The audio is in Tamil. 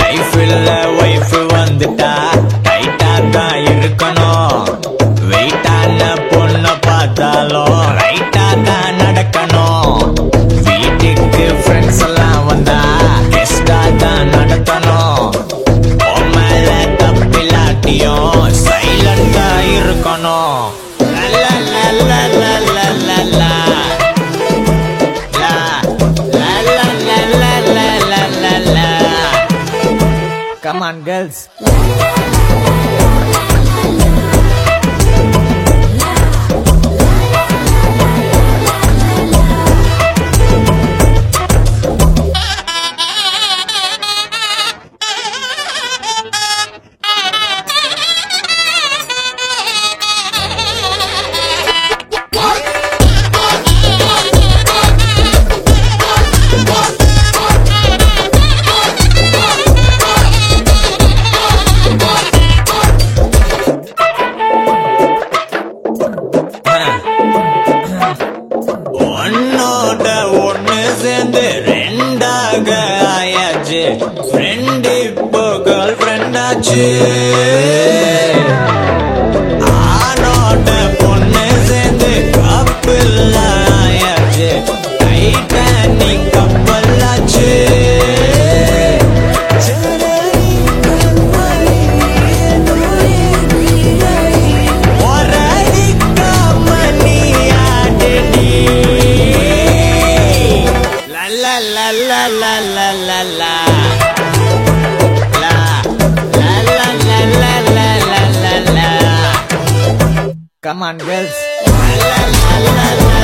லைஃப் ஒய்ஃப் வந்துட்டா டைட்டா இருக்கணும். வெயிட்டான பொண்ணை பார்த்தாலும் ரைட்டா நடக்கணும். வீட்டுக்கு ஃப்ரெண்ட்ஸ் எல்லாம் வந்தா கெஸ்டா தான் நடத்தணும் இருக்கணும். la la la la la la on, girls. சேர்ந்து ரெண்டாக ஆயாச்சு. ஃப்ரெண்டு இப்போ கேர்ள் ஃப்ரெண்டாச்சு la la la. Come on, girls. La, la, la,